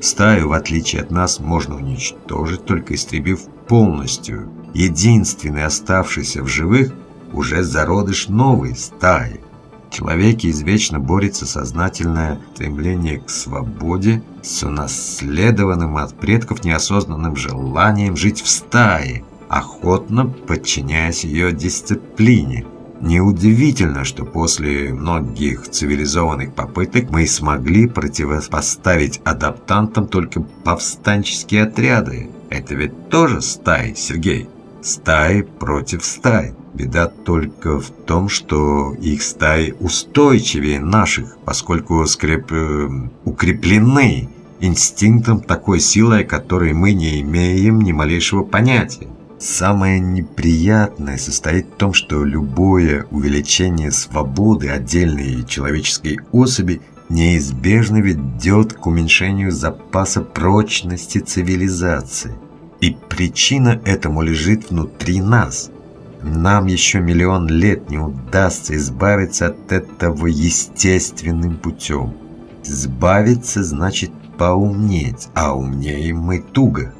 Стаю, в отличие от нас, можно уничтожить, только истребив полностью. Единственный оставшийся в живых уже зародыш новой стаи. В человеке извечно борется сознательное стремление к свободе с унаследованным от предков неосознанным желанием жить в стае, охотно подчиняясь ее дисциплине – Неудивительно, что после многих цивилизованных попыток мы смогли противопоставить адаптантам только повстанческие отряды. Это ведь тоже стаи, Сергей. Стаи против стаи. Беда только в том, что их стаи устойчивее наших, поскольку скреп... Э, укреплены инстинктом такой силой, которой мы не имеем ни малейшего понятия. Самое неприятное состоит в том, что любое увеличение свободы отдельной человеческой особи неизбежно ведет к уменьшению запаса прочности цивилизации. И причина этому лежит внутри нас. Нам еще миллион лет не удастся избавиться от этого естественным путем. Избавиться значит поумнеть, а умнее мы туго.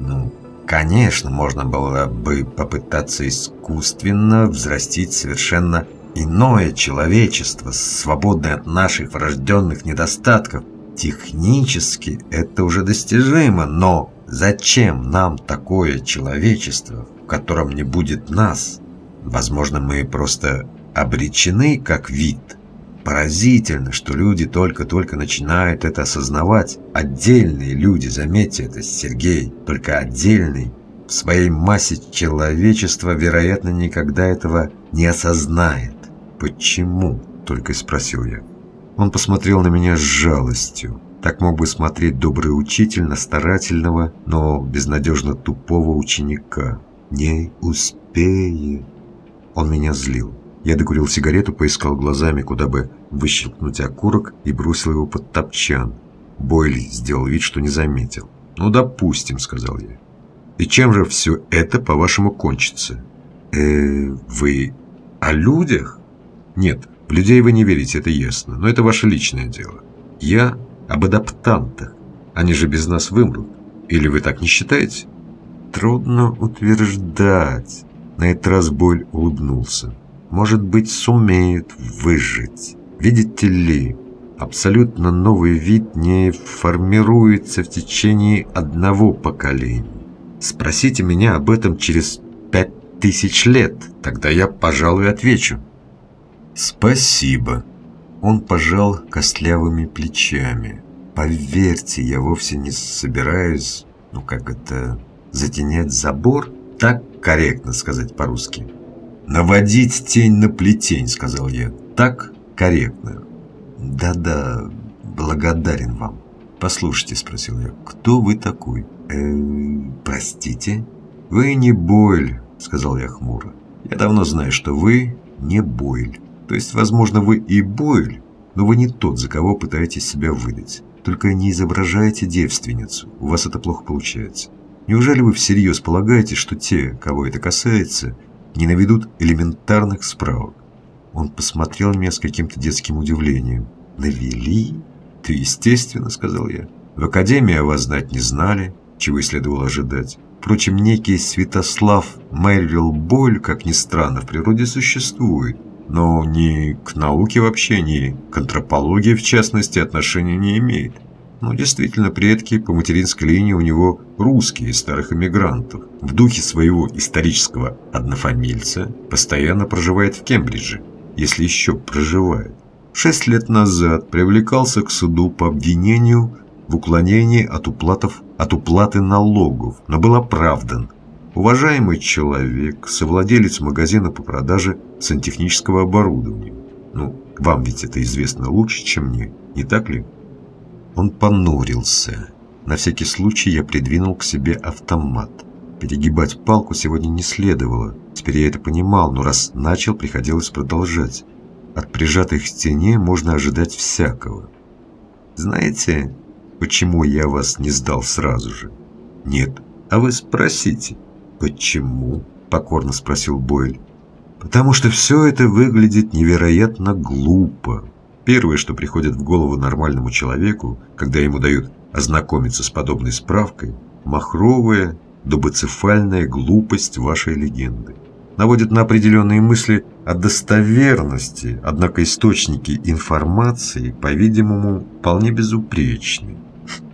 Ну, Конечно, можно было бы попытаться искусственно взрастить совершенно иное человечество, свободное от наших врожденных недостатков. Технически это уже достижимо, но зачем нам такое человечество, в котором не будет нас? Возможно, мы просто обречены как вид. Поразительно, что люди только-только начинают это осознавать. Отдельные люди, заметьте это, Сергей, только отдельный. В своей массе человечества, вероятно, никогда этого не осознает. «Почему?» – только спросил я. Он посмотрел на меня с жалостью. Так мог бы смотреть добрый учитель на старательного, но безнадежно тупого ученика. «Не успеет». Он меня злил. Я докурил сигарету, поискал глазами, куда бы выщелкнуть окурок и бросил его под топчан. Бойли сделал вид, что не заметил. «Ну, допустим», — сказал я. «И чем же все это, по-вашему, кончится?» «Э, вы о людях?» «Нет, в людей вы не верите, это ясно, но это ваше личное дело. Я об адаптантах. Они же без нас вымрут. Или вы так не считаете?» «Трудно утверждать». На этот раз Боль улыбнулся может быть, сумеют выжить. Видите ли, абсолютно новый вид не формируется в течение одного поколения. Спросите меня об этом через пять тысяч лет, тогда я, пожалуй, отвечу. Спасибо. Он пожал костлявыми плечами. Поверьте, я вовсе не собираюсь, ну как это, затенять забор, так корректно сказать по-русски. «Наводить тень на плетень», — сказал я. «Так корректно». «Да-да, благодарен вам». «Послушайте», — спросил я, — «кто вы такой?» «Э, простите?» «Вы не Бойль», — сказал я хмуро. «Я давно знаю, что вы не Бойль. То есть, возможно, вы и Бойль, но вы не тот, за кого пытаетесь себя выдать. Только не изображайте девственницу, у вас это плохо получается. Неужели вы всерьез полагаете, что те, кого это касается, не наведут элементарных справок. Он посмотрел на меня с каким-то детским удивлением. «Навели?» «Ты естественно», — сказал я. «В академии о вас знать не знали, чего и следовало ожидать. Впрочем, некий Святослав Мэрил Боль, как ни странно, в природе существует, но ни к науке вообще, ни к антропологии, в частности, отношения не имеет. Но действительно, предки по материнской линии у него русские старых эмигрантов. В духе своего исторического однофамильца постоянно проживает в Кембридже, если еще проживает. Шесть лет назад привлекался к суду по обвинению в уклонении от, уплатов, от уплаты налогов, но был оправдан. Уважаемый человек, совладелец магазина по продаже сантехнического оборудования. Ну, вам ведь это известно лучше, чем мне, не так ли? Он понурился. На всякий случай я придвинул к себе автомат. Перегибать палку сегодня не следовало. Теперь я это понимал, но раз начал, приходилось продолжать. От прижатой к стене можно ожидать всякого. Знаете, почему я вас не сдал сразу же? Нет. А вы спросите. Почему? Покорно спросил Бойль. Потому что все это выглядит невероятно глупо. Первое, что приходит в голову нормальному человеку, когда ему дают ознакомиться с подобной справкой, махровая, дубоцефальная глупость вашей легенды. Наводит на определенные мысли о достоверности, однако источники информации, по-видимому, вполне безупречны.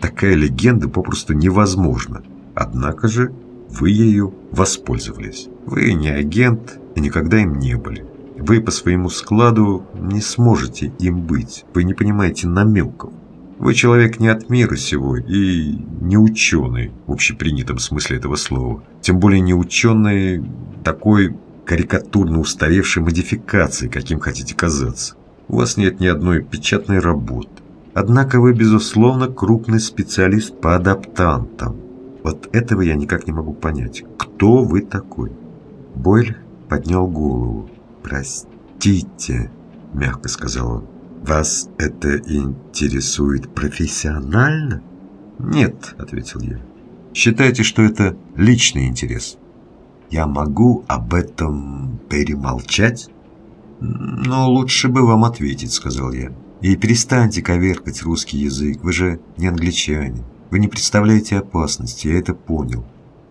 Такая легенда попросту невозможна. Однако же вы ею воспользовались. Вы не агент и никогда им не были. Вы по своему складу не сможете им быть. Вы не понимаете намеков. Вы человек не от мира сего и не ученый в общепринятом смысле этого слова. Тем более не ученый такой карикатурно устаревшей модификации, каким хотите казаться. У вас нет ни одной печатной работы. Однако вы, безусловно, крупный специалист по адаптантам. Вот этого я никак не могу понять. Кто вы такой? Бойль поднял голову. «Простите», — мягко сказал он. «Вас это интересует профессионально?» «Нет», — ответил я. «Считайте, что это личный интерес». «Я могу об этом перемолчать?» «Но лучше бы вам ответить», — сказал я. «И перестаньте коверкать русский язык, вы же не англичане. Вы не представляете опасности, я это понял.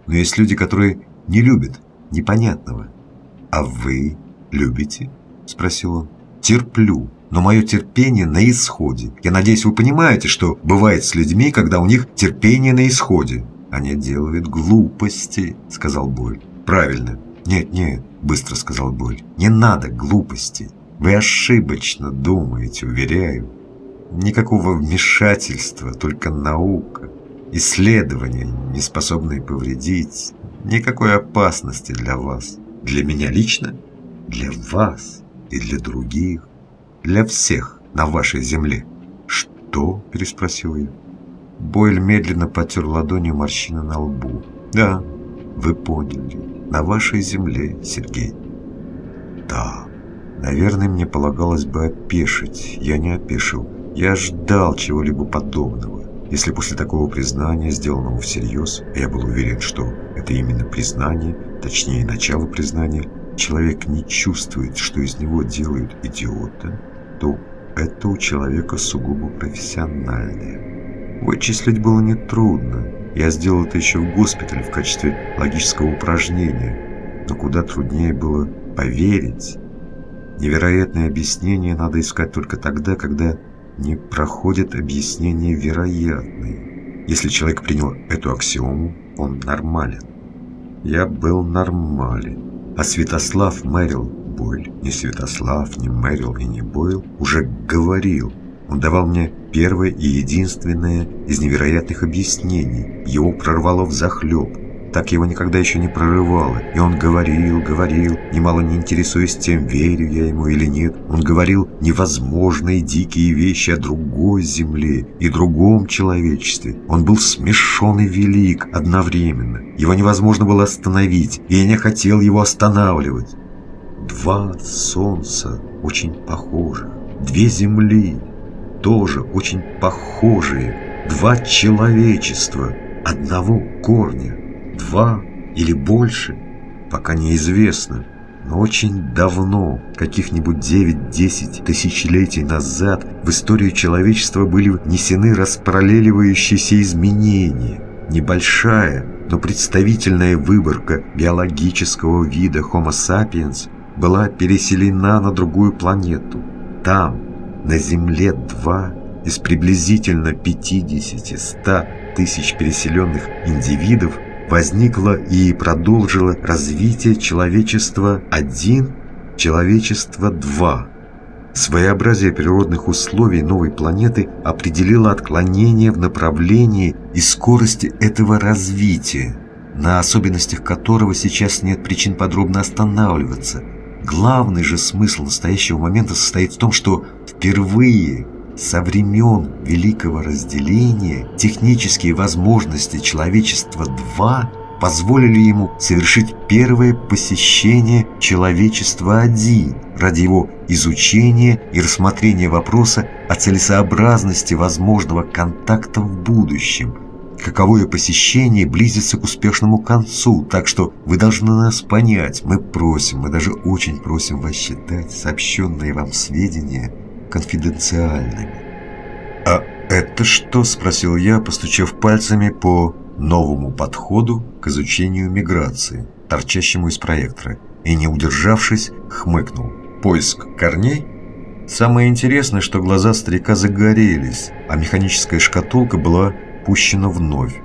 Но есть люди, которые не любят непонятного. А вы любите?» — спросил он. «Терплю но мое терпение на исходе. Я надеюсь, вы понимаете, что бывает с людьми, когда у них терпение на исходе. Они делают глупости, сказал Боль. Правильно. Нет, нет, быстро сказал Боль. Не надо глупости. Вы ошибочно думаете, уверяю. Никакого вмешательства, только наука. Исследования, не способные повредить. Никакой опасности для вас. Для меня лично, для вас и для других для всех на вашей земле». «Что?» – переспросил я. Бойль медленно потер ладонью морщины на лбу. «Да, вы поняли. На вашей земле, Сергей». «Да. Наверное, мне полагалось бы опешить. Я не опешил. Я ждал чего-либо подобного. Если после такого признания, сделанного всерьез, я был уверен, что это именно признание, точнее, начало признания, человек не чувствует, что из него делают идиота, то это у человека сугубо профессиональное. Вычислить было нетрудно. Я сделал это еще в госпитале в качестве логического упражнения. Но куда труднее было поверить. Невероятные объяснения надо искать только тогда, когда не проходят объяснения вероятные. Если человек принял эту аксиому, он нормален. Я был нормален. А Святослав Мэрил Бойль, ни Святослав, ни Мэрил и ни Бойл уже говорил. Он давал мне первое и единственное из невероятных объяснений. Его прорвало в захлеб. Так его никогда еще не прорывало. И он говорил, говорил, немало не интересуясь тем, верю я ему или нет. Он говорил невозможные дикие вещи о другой земле и другом человечестве. Он был смешон и велик одновременно. Его невозможно было остановить, и я не хотел его останавливать. Два солнца очень похожих, две земли тоже очень похожие, два человечества одного корня, два или больше, пока неизвестно, но очень давно, каких-нибудь 9-10 тысячелетий назад, в историю человечества были внесены распараллеливающиеся изменения. Небольшая, но представительная выборка биологического вида Homo sapiens – была переселена на другую планету. Там, на Земле-2, из приблизительно 50-100 тысяч переселенных индивидов возникло и продолжило развитие человечества-1, человечества-2. Своеобразие природных условий новой планеты определило отклонение в направлении и скорости этого развития, на особенностях которого сейчас нет причин подробно останавливаться – Главный же смысл настоящего момента состоит в том, что впервые со времен Великого Разделения технические возможности человечества-2 позволили ему совершить первое посещение человечества-1 ради его изучения и рассмотрения вопроса о целесообразности возможного контакта в будущем – каковое посещение близится к успешному концу, так что вы должны нас понять. Мы просим, мы даже очень просим вас считать сообщенные вам сведения конфиденциальными. А «Это что?» – спросил я, постучав пальцами по новому подходу к изучению миграции, торчащему из проектора, и, не удержавшись, хмыкнул. «Поиск корней?» Самое интересное, что глаза старика загорелись, а механическая шкатулка была пущена вновь.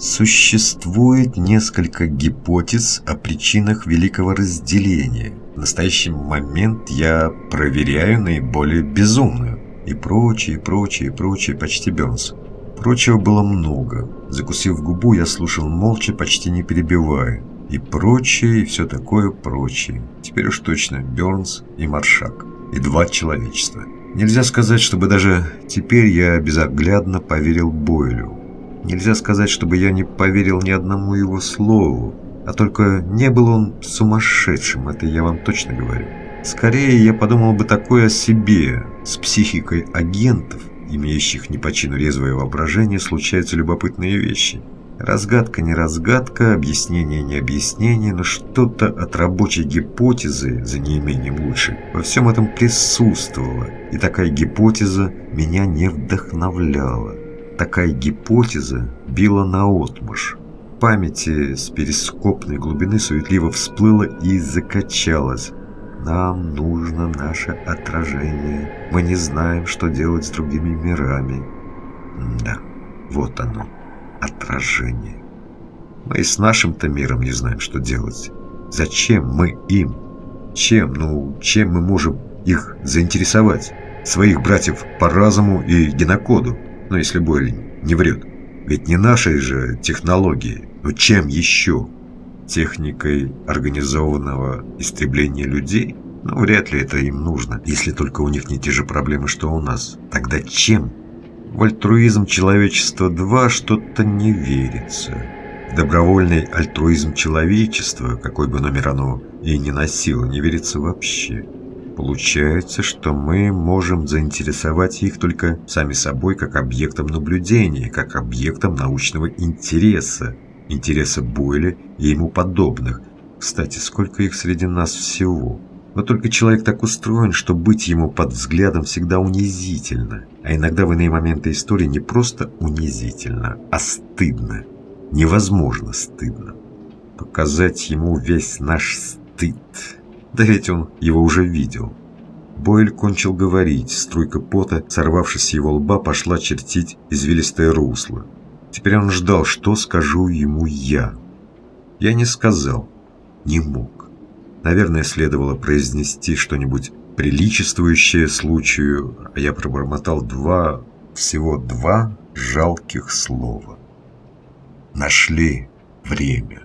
Существует несколько гипотез о причинах великого разделения. В настоящий момент я проверяю наиболее безумную. И прочее, прочее, прочее, почти Бернс. Прочего было много. Закусив губу, я слушал молча, почти не перебивая. И прочее, и все такое прочее. Теперь уж точно Бернс и Маршак и два человечества. Нельзя сказать, чтобы даже теперь я безоглядно поверил Бойлю. Нельзя сказать, чтобы я не поверил ни одному его слову, а только не был он сумасшедшим, это я вам точно говорю. Скорее, я подумал бы такое о себе, с психикой агентов, имеющих не по чину резвое воображение, случаются любопытные вещи. Разгадка не разгадка, объяснение не объяснение, но что-то от рабочей гипотезы, за неимением лучше, во всем этом присутствовало, и такая гипотеза меня не вдохновляла. Такая гипотеза била наотмашь. Памяти с перископной глубины суетливо всплыла и закачалась. Нам нужно наше отражение. Мы не знаем, что делать с другими мирами. Да, вот оно отражение. Мы и с нашим-то миром не знаем, что делать. Зачем мы им? Чем, ну, чем мы можем их заинтересовать? Своих братьев по разуму и генокоду, ну, если Бойль не врет. Ведь не нашей же технологии, но чем еще? Техникой организованного истребления людей? Ну, вряд ли это им нужно, если только у них не те же проблемы, что у нас. Тогда чем? В альтруизм человечества 2 что-то не верится. Добровольный альтруизм человечества, какой бы номер оно и не носило, не верится вообще. Получается, что мы можем заинтересовать их только сами собой как объектом наблюдения, как объектом научного интереса, интереса Бойля и ему подобных. Кстати, сколько их среди нас всего? Вот только человек так устроен, что быть ему под взглядом всегда унизительно. А иногда в иные моменты истории не просто унизительно, а стыдно. Невозможно стыдно. Показать ему весь наш стыд. Да ведь он его уже видел. Бойль кончил говорить, струйка пота, сорвавшись с его лба, пошла чертить извилистое русло. Теперь он ждал, что скажу ему я. Я не сказал, не мог. Наверное, следовало произнести что-нибудь приличествующее случаю, а я пробормотал два, всего два жалких слова. Нашли время.